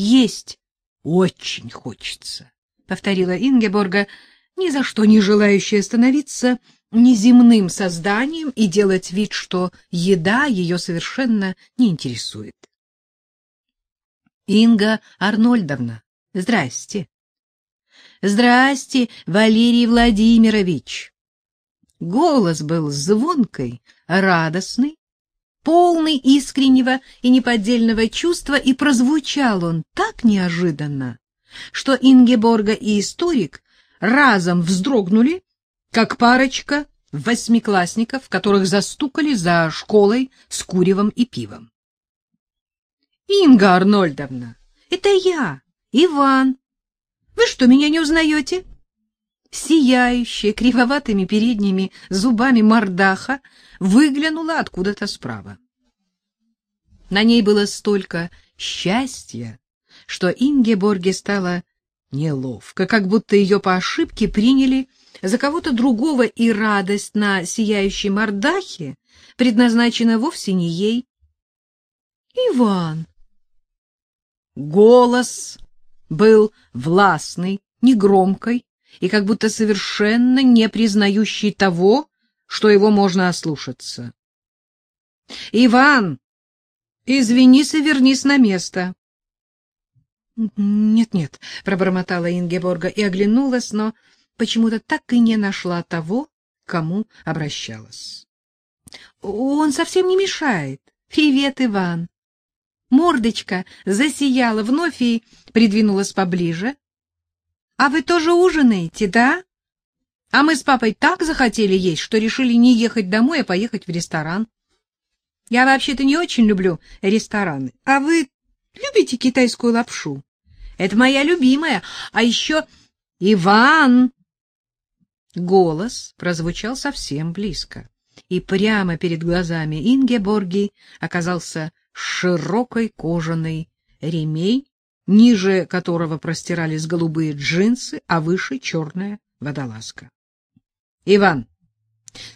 есть очень хочется, — повторила Ингеборга, ни за что не желающая становиться неземным созданием и делать вид, что еда ее совершенно не интересует. Инга Арнольдовна, здрасте. Здрасте, Валерий Владимирович. Голос был звонкий, радостный, полный искреннего и неподдельного чувства, и прозвучал он так неожиданно, что Ингеборга и историк разом вздрогнули, как парочка восьмиклассников, которых застукали за школой с куревом и пивом. Инга Арнольдовна, это я, Иван. Вы что, меня не узнаете? Сияющая кривоватыми передними зубами мордаха выглянула откуда-то справа. На ней было столько счастья, что Ингеборге стало неловко, как будто ее по ошибке приняли за кого-то другого, и радость на сияющей мордахе предназначена вовсе не ей. Иван. Голос был властный, негромкой и как будто совершенно не признающий того, что его можно ослушаться. — Иван, извинись и вернись на место. «Нет, — пробормотала Ингеборга и оглянулась, но почему-то так и не нашла того, кому обращалась. — Он совсем не мешает. Привет, Иван. Мордочка засияла вновь и придвинулась поближе. — А вы тоже ужинаете, да? А мы с папой так захотели есть, что решили не ехать домой, а поехать в ресторан. Я вообще-то не очень люблю рестораны. А вы любите китайскую лапшу? Это моя любимая. А еще Иван. Голос прозвучал совсем близко, и прямо перед глазами Ингеборги оказался широкой кожаный ремень, ниже которого простирались голубые джинсы, а выше черная водолазка. Иван,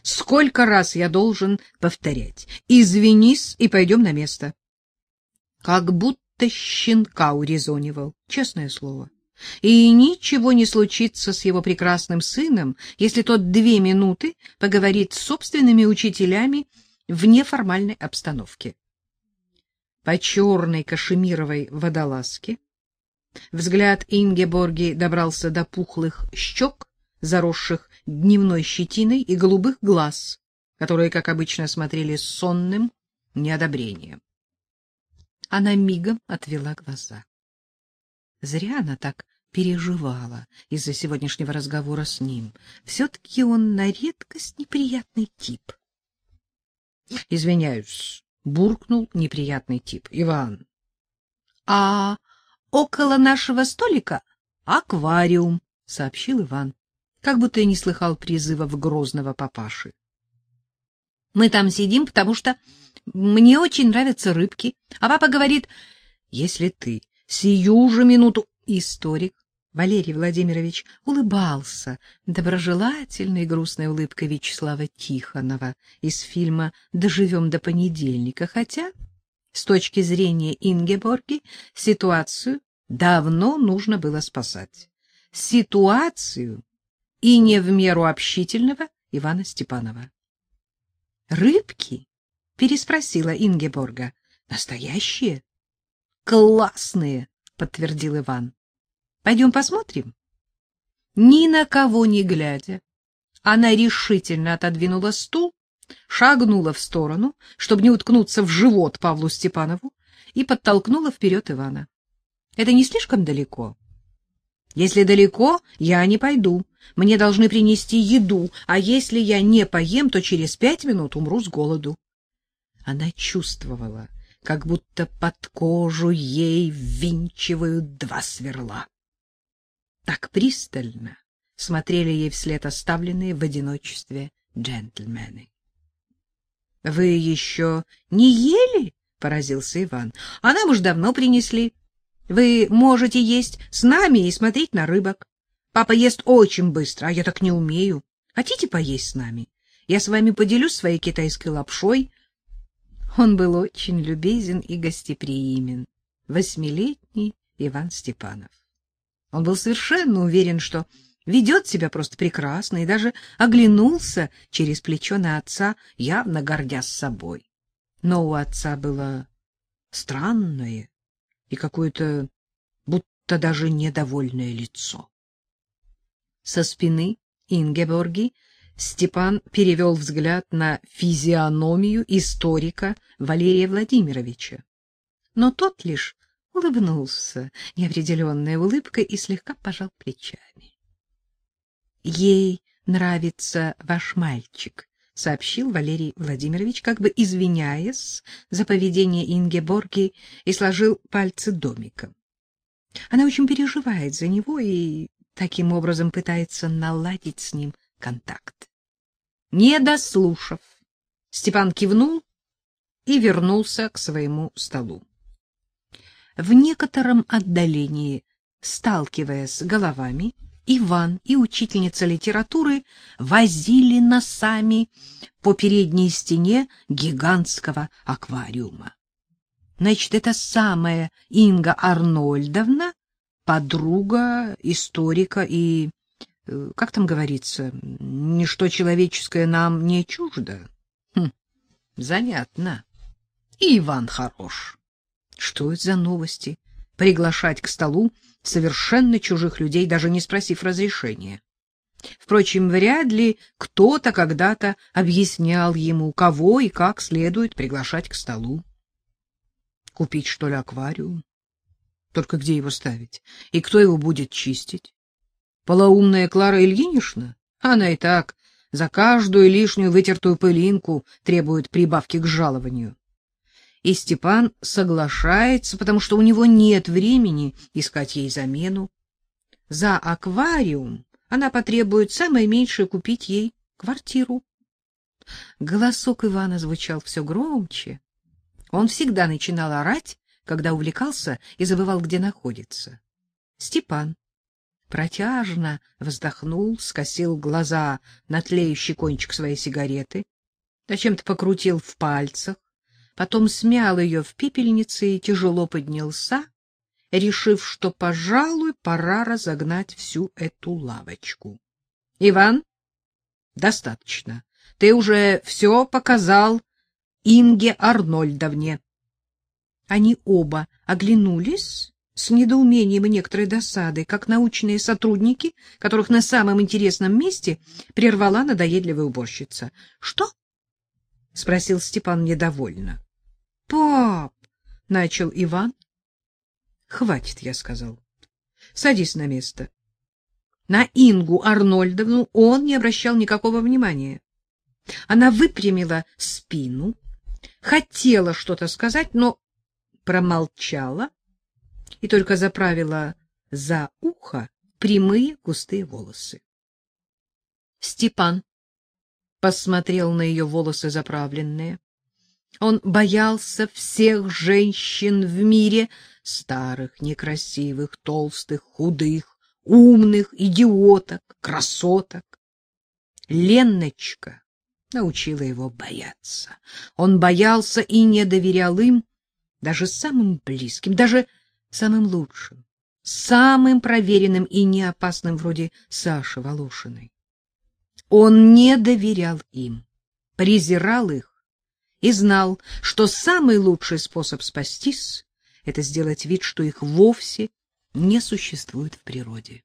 сколько раз я должен повторять? Извинись и пойдем на место. Как будто щенка урезонивал, честное слово. И ничего не случится с его прекрасным сыном, если тот две минуты поговорит с собственными учителями в неформальной обстановке. По черной кашемировой водолазке взгляд Ингеборги добрался до пухлых щек, заросших дневной щетиной и голубых глаз, которые, как обычно, смотрели с сонным неодобрением. Она мигом отвела глаза. Зря она так переживала из-за сегодняшнего разговора с ним. Все-таки он на редкость неприятный тип. — Извиняюсь, — буркнул неприятный тип. — Иван. — А около нашего столика аквариум, — сообщил Иван как будто и не слыхал призывов грозного папаши. Мы там сидим, потому что мне очень нравятся рыбки, а папа говорит, если ты сию же минуту историк Валерий Владимирович улыбался доброжелательной грустной улыбкой Вячеслава Тихонова из фильма «Доживем до понедельника», хотя, с точки зрения Ингеборги, ситуацию давно нужно было спасать. Ситуацию, и не в меру общительного Ивана Степанова. «Рыбки?» — переспросила Ингеборга. «Настоящие?» «Классные!» — подтвердил Иван. «Пойдем посмотрим?» Ни на кого не глядя, она решительно отодвинула стул, шагнула в сторону, чтобы не уткнуться в живот Павлу Степанову, и подтолкнула вперед Ивана. «Это не слишком далеко?» Если далеко, я не пойду. Мне должны принести еду, а если я не поем, то через пять минут умру с голоду. Она чувствовала, как будто под кожу ей ввинчивают два сверла. Так пристально смотрели ей вслед оставленные в одиночестве джентльмены. — Вы еще не ели? — поразился Иван. — А нам уж давно принесли. Вы можете есть с нами и смотреть на рыбок. Папа ест очень быстро, а я так не умею. Хотите поесть с нами? Я с вами поделюсь своей китайской лапшой. Он был очень любезен и гостеприимен. Восьмилетний Иван Степанов. Он был совершенно уверен, что ведет себя просто прекрасно, и даже оглянулся через плечо на отца, явно гордясь собой. Но у отца было странное и какое-то будто даже недовольное лицо. Со спины Ингеборги Степан перевел взгляд на физиономию историка Валерия Владимировича. Но тот лишь улыбнулся неопределенной улыбкой и слегка пожал плечами. — Ей нравится ваш мальчик, — сообщил Валерий Владимирович, как бы извиняясь за поведение Ингеборги, и сложил пальцы домиком. Она очень переживает за него и таким образом пытается наладить с ним контакт. Не дослушав, Степан кивнул и вернулся к своему столу. В некотором отдалении, сталкиваясь головами, Иван и учительница литературы возили носами по передней стене гигантского аквариума. Значит, это самая Инга Арнольдовна, подруга историка и, э, как там говорится, ничто человеческое нам не чуждо. Хм, занятно. И Иван хорош. Что это за новости? Приглашать к столу совершенно чужих людей, даже не спросив разрешения. Впрочем, вряд ли кто-то когда-то объяснял ему, кого и как следует приглашать к столу. Купить, что ли, аквариум? Только где его ставить? И кто его будет чистить? Полоумная Клара Ильинична? Она и так за каждую лишнюю вытертую пылинку требует прибавки к жалованию и Степан соглашается, потому что у него нет времени искать ей замену. За аквариум она потребует самое меньшее купить ей квартиру. Голосок Ивана звучал все громче. Он всегда начинал орать, когда увлекался и забывал, где находится. Степан протяжно вздохнул, скосил глаза на тлеющий кончик своей сигареты, зачем-то покрутил в пальцах, потом смял ее в пепельнице и тяжело поднялся, решив, что, пожалуй, пора разогнать всю эту лавочку. — Иван, достаточно. Ты уже все показал Инге Арнольдовне. Они оба оглянулись с недоумением и некоторой досадой, как научные сотрудники, которых на самом интересном месте прервала надоедливая уборщица. — Что? — спросил Степан недовольно. — Пап, — начал Иван. — Хватит, я сказал. Садись на место. На Ингу Арнольдовну он не обращал никакого внимания. Она выпрямила спину, хотела что-то сказать, но промолчала и только заправила за ухо прямые густые волосы. Степан посмотрел на ее волосы заправленные. Он боялся всех женщин в мире, старых, некрасивых, толстых, худых, умных, идиоток, красоток. Ленночка научила его бояться. Он боялся и не доверял им, даже самым близким, даже самым лучшим, самым проверенным и неопасным, вроде Саши Волошиной. Он не доверял им, презирал их, и знал, что самый лучший способ спастись — это сделать вид, что их вовсе не существует в природе.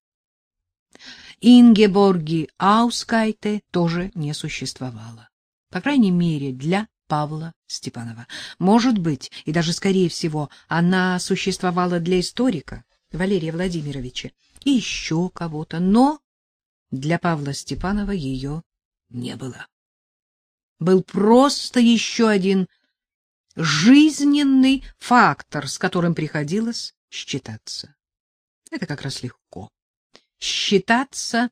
Ингеборги Аускайте тоже не существовало. По крайней мере, для Павла Степанова. Может быть, и даже скорее всего, она существовала для историка Валерия Владимировича и еще кого-то, но для Павла Степанова ее не было был просто еще один жизненный фактор, с которым приходилось считаться. Это как раз легко. Считаться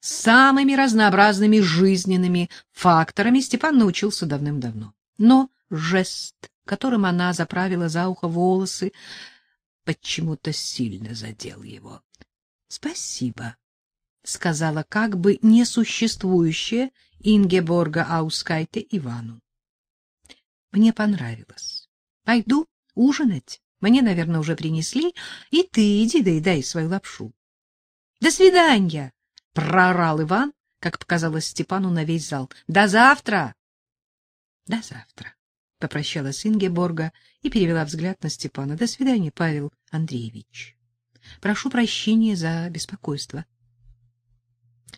самыми разнообразными жизненными факторами Степан научился давным-давно. Но жест, которым она заправила за ухо волосы, почему-то сильно задел его. — Спасибо, — сказала как бы несуществующая Ингеборга Аускайте Ивану. Мне понравилось. Пойду ужинать Мне, наверное, уже принесли, и ты иди доедай свою лапшу. — До свидания! — проорал Иван, как показалось Степану на весь зал. — До завтра! — До завтра! — попрощалась Ингеборга и перевела взгляд на Степана. — До свидания, Павел Андреевич. Прошу прощения за беспокойство.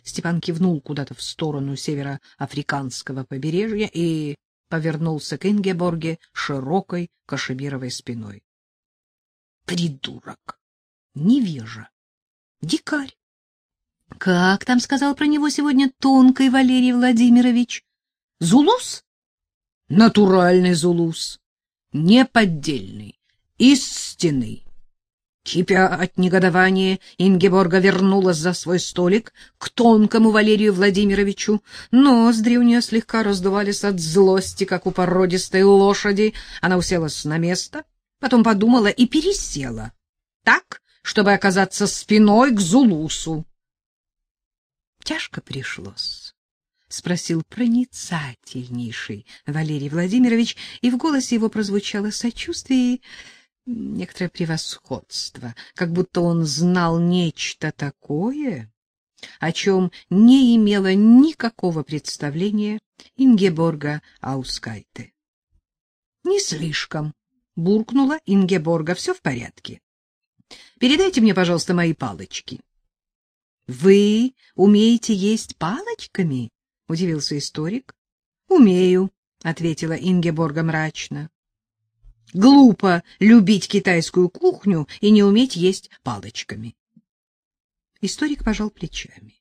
Степан кивнул куда-то в сторону североафриканского побережья и повернулся к Ингеборге широкой кашемировой спиной. Придурок! Невежа! Дикарь! Как там сказал про него сегодня тонкий Валерий Владимирович? Зулус? Натуральный зулус. Неподдельный, истинный. Кипя от негодования, Ингеборга вернулась за свой столик к тонкому Валерию Владимировичу. Ноздри у нее слегка раздувались от злости, как у породистой лошади. Она уселась на место, потом подумала и пересела, так, чтобы оказаться спиной к Зулусу. — Тяжко пришлось, — спросил проницательнейший Валерий Владимирович, и в голосе его прозвучало сочувствие и некоторое превосходство, как будто он знал нечто такое, о чем не имела никакого представления Ингеборга Аускайте. — Не слишком, — буркнула Ингеборга, — все в порядке. Передайте мне, пожалуйста, мои палочки. — Вы умеете есть палочками? — удивился историк. — Умею, — ответила Ингеборга мрачно. Глупо любить китайскую кухню и не уметь есть палочками. Историк пожал плечами.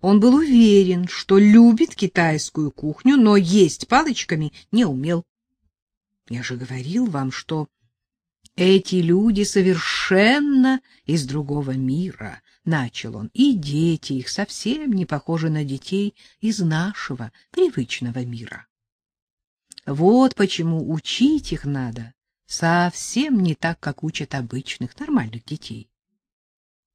Он был уверен, что любит китайскую кухню, но есть палочками не умел. Я же говорил вам, что эти люди совершенно из другого мира, начал он, и дети их совсем не похожи на детей из нашего привычного мира. Вот почему учить их надо совсем не так, как учат обычных нормальных детей.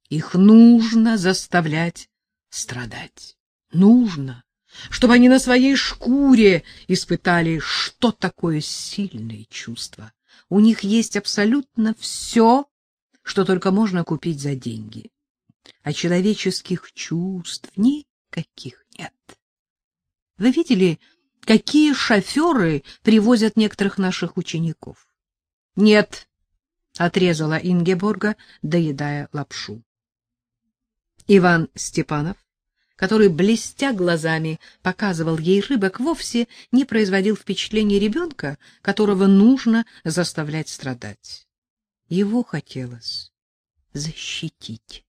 Их нужно заставлять страдать. Нужно, чтобы они на своей шкуре испытали, что такое сильные чувства. У них есть абсолютно все, что только можно купить за деньги. А человеческих чувств никаких нет. Вы видели какие шоферы привозят некоторых наших учеников. — Нет, — отрезала Ингеборга, доедая лапшу. Иван Степанов, который, блестя глазами, показывал ей рыбок, вовсе не производил впечатления ребенка, которого нужно заставлять страдать. Его хотелось защитить.